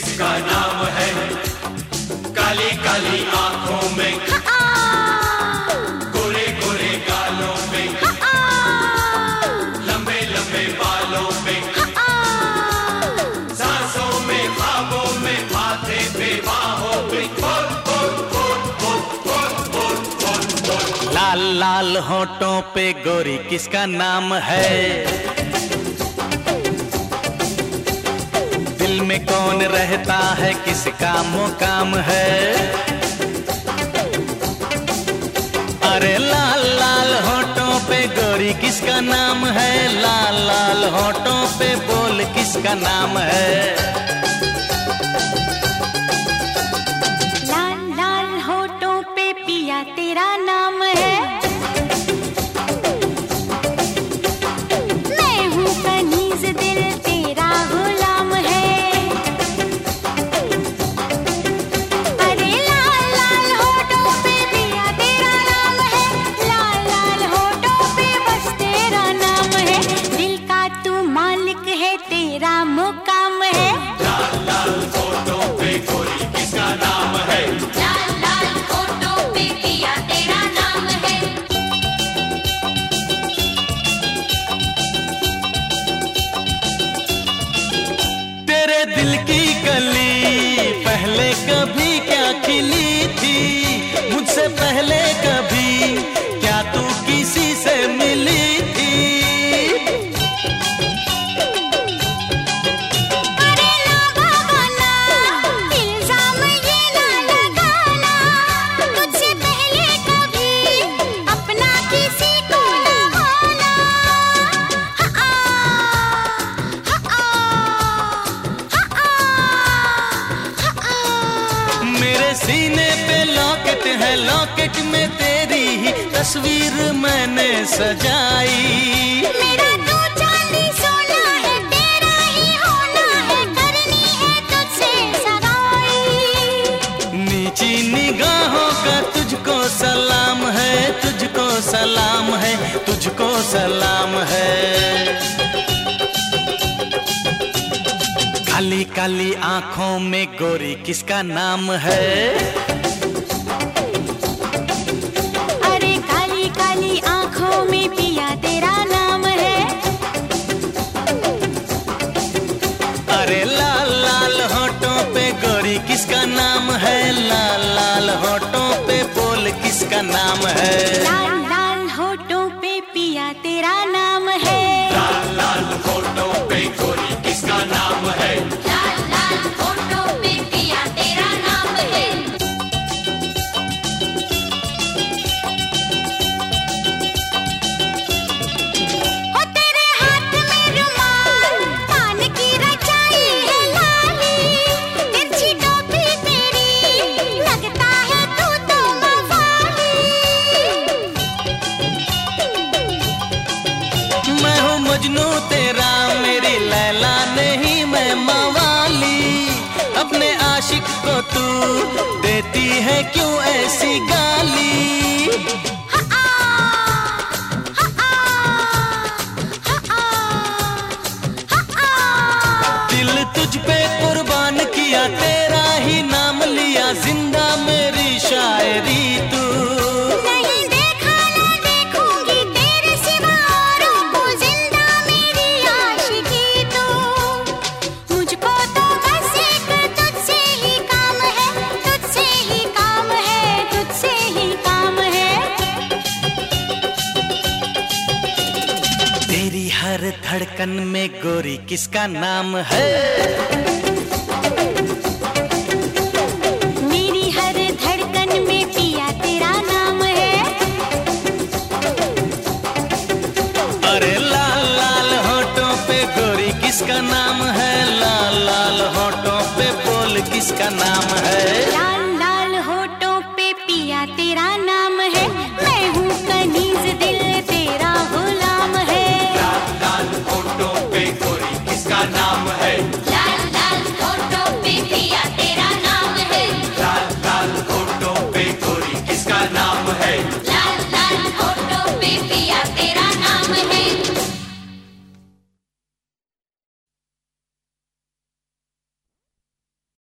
इसका नाम है काली काली आँखों में। गोरे गोरे गालों में। लंबे लंबे बालों में। सांसों में भावों में माथे पे बाहों में। बोल बोल बोल बोल बोल बोल बोल। लाल लाल होठों पे गोरी किसका नाम है? दिल में कौन रहता है? किसका मुकाम है? अरे लाल लाल होठों पे गोरी किसका नाम है? लाल लाल होठों पे बोल किसका नाम है? दिल की कली पहले कभी क्या खिली थी? मुझसे पहले कभी सीने पे लॉकेट है लॉकेट में तेरी ही तस्वीर मैंने सजाई। मेरा तो चांदी सोना है तेरा ही होना है करनी है तुझसे सगाई। नीची निगाहों का तुझको सलाम है तुझको सलाम है तुझको सलाम है। काली आँखों में गोरी किसका नाम है? अरे काली काली आँखों में पिया तेरा नाम है। अरे लाल लाल होठों पे गोरी किसका नाम है? लाल लाल होठों पे बोल किसका नाम है? लाल लाल होठों पे पिया तेरा नाम है। लाल लाल होठों पे गोरी तेरा मेरी लैला नहीं, मैं मवाली। अपने आशिक को तू देती है क्यों ऐसी गाली? दिल तुझ पे हर धड़कन में गोरी किसका नाम है? मेरी हर धड़कन में पिया तेरा नाम है। अरे लाल लाल होटों पे गोरी किसका नाम है? लाल लाल होटों पे बोल किसका नाम है? लाल Hey, La, la, la.